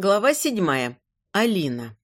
Глава седьмая. Алина.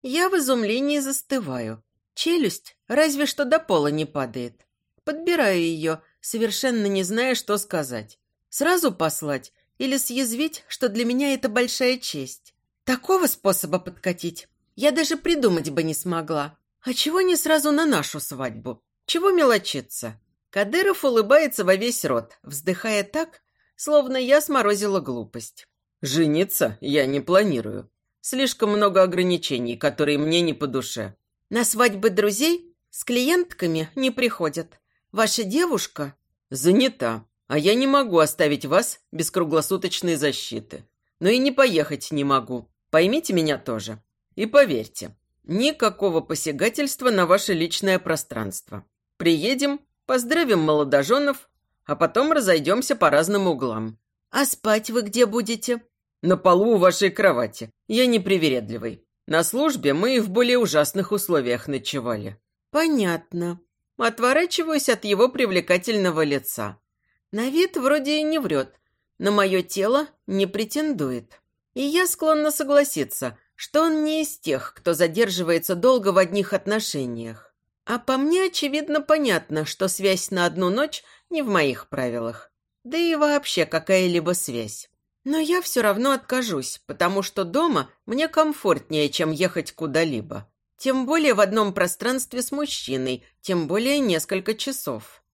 Я в изумлении застываю. Челюсть разве что до пола не падает. Подбираю ее, совершенно не зная, что сказать. Сразу послать или съязвить, что для меня это большая честь. Такого способа подкатить я даже придумать бы не смогла. А чего не сразу на нашу свадьбу? Чего мелочиться? Кадыров улыбается во весь рот, вздыхая так, словно я сморозила глупость. «Жениться я не планирую. Слишком много ограничений, которые мне не по душе». «На свадьбы друзей с клиентками не приходят. Ваша девушка...» «Занята, а я не могу оставить вас без круглосуточной защиты. Но и не поехать не могу. Поймите меня тоже. И поверьте, никакого посягательства на ваше личное пространство. Приедем, поздравим молодоженов, а потом разойдемся по разным углам. «А спать вы где будете?» «На полу у вашей кровати. Я непривередливый. На службе мы и в более ужасных условиях ночевали». «Понятно». Отворачиваюсь от его привлекательного лица. На вид вроде и не врет, но мое тело не претендует. И я склонна согласиться, что он не из тех, кто задерживается долго в одних отношениях. А по мне, очевидно, понятно, что связь на одну ночь не в моих правилах да и вообще какая-либо связь. Но я все равно откажусь, потому что дома мне комфортнее, чем ехать куда-либо. Тем более в одном пространстве с мужчиной, тем более несколько часов.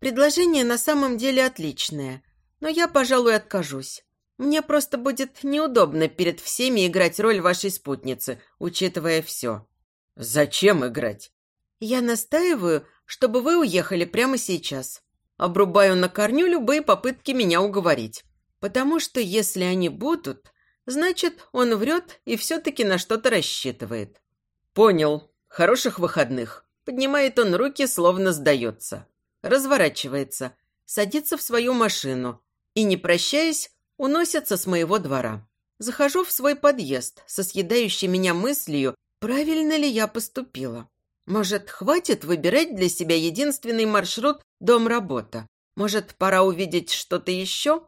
Предложение на самом деле отличное, но я, пожалуй, откажусь. Мне просто будет неудобно перед всеми играть роль вашей спутницы, учитывая все. Зачем играть? Я настаиваю, чтобы вы уехали прямо сейчас. Обрубаю на корню любые попытки меня уговорить. Потому что если они будут, значит, он врет и все-таки на что-то рассчитывает. Понял. Хороших выходных. Поднимает он руки, словно сдается. Разворачивается, садится в свою машину и, не прощаясь, уносится с моего двора. Захожу в свой подъезд со съедающей меня мыслью, правильно ли я поступила. Может, хватит выбирать для себя единственный маршрут дом-работа? Может, пора увидеть что-то еще?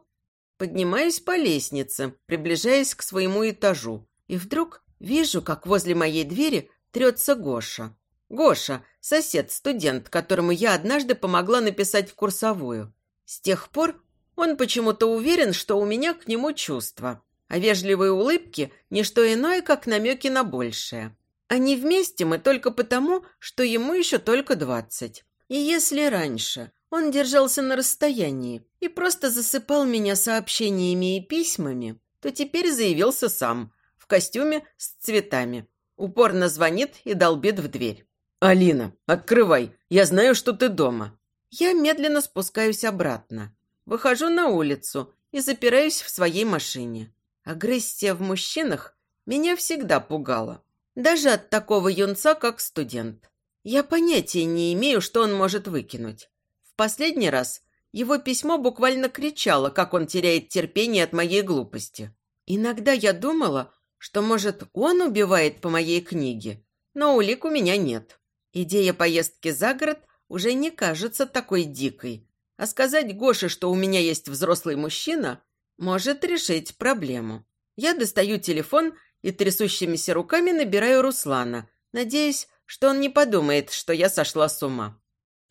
Поднимаюсь по лестнице, приближаясь к своему этажу, и вдруг вижу, как возле моей двери трется Гоша. Гоша – сосед-студент, которому я однажды помогла написать курсовую. С тех пор он почему-то уверен, что у меня к нему чувства, а вежливые улыбки – не что иное, как намеки на большее. Они вместе мы только потому, что ему еще только двадцать. И если раньше он держался на расстоянии и просто засыпал меня сообщениями и письмами, то теперь заявился сам, в костюме с цветами. Упорно звонит и долбит в дверь. «Алина, открывай, я знаю, что ты дома». Я медленно спускаюсь обратно. Выхожу на улицу и запираюсь в своей машине. Агрессия в мужчинах меня всегда пугала. Даже от такого юнца, как студент. Я понятия не имею, что он может выкинуть. В последний раз его письмо буквально кричало, как он теряет терпение от моей глупости. Иногда я думала, что, может, он убивает по моей книге, но улик у меня нет. Идея поездки за город уже не кажется такой дикой, а сказать Гоше, что у меня есть взрослый мужчина, может решить проблему. Я достаю телефон и трясущимися руками набираю Руслана, надеясь, что он не подумает, что я сошла с ума.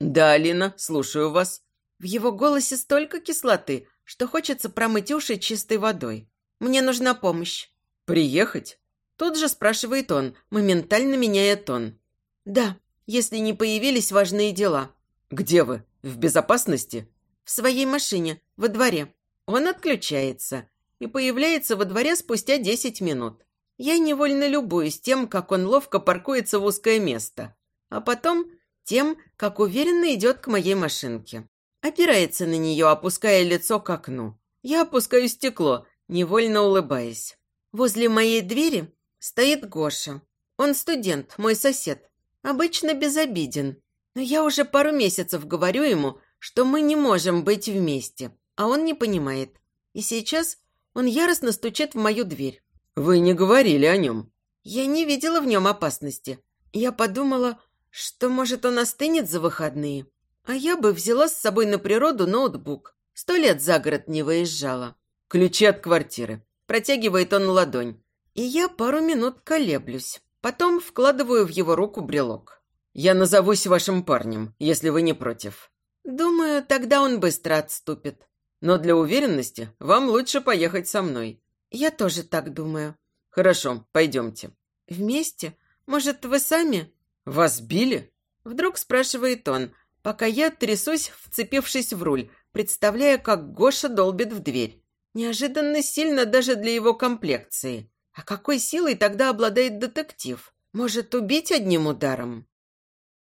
«Да, Алина, слушаю вас». В его голосе столько кислоты, что хочется промыть уши чистой водой. «Мне нужна помощь». «Приехать?» Тут же спрашивает он, моментально меняя тон. «Да, если не появились важные дела». «Где вы? В безопасности?» «В своей машине, во дворе». Он отключается и появляется во дворе спустя десять минут. Я невольно любуюсь тем, как он ловко паркуется в узкое место, а потом тем, как уверенно идет к моей машинке. Опирается на нее, опуская лицо к окну. Я опускаю стекло, невольно улыбаясь. Возле моей двери стоит Гоша. Он студент, мой сосед. Обычно безобиден. Но я уже пару месяцев говорю ему, что мы не можем быть вместе, а он не понимает. И сейчас он яростно стучит в мою дверь. «Вы не говорили о нем». «Я не видела в нем опасности. Я подумала, что, может, он остынет за выходные. А я бы взяла с собой на природу ноутбук. Сто лет за город не выезжала». «Ключи от квартиры. Протягивает он ладонь. И я пару минут колеблюсь. Потом вкладываю в его руку брелок. «Я назовусь вашим парнем, если вы не против». «Думаю, тогда он быстро отступит». «Но для уверенности вам лучше поехать со мной». «Я тоже так думаю». «Хорошо, пойдемте». «Вместе? Может, вы сами?» «Вас били?» Вдруг спрашивает он, пока я трясусь, вцепившись в руль, представляя, как Гоша долбит в дверь. Неожиданно сильно даже для его комплекции. А какой силой тогда обладает детектив? Может, убить одним ударом?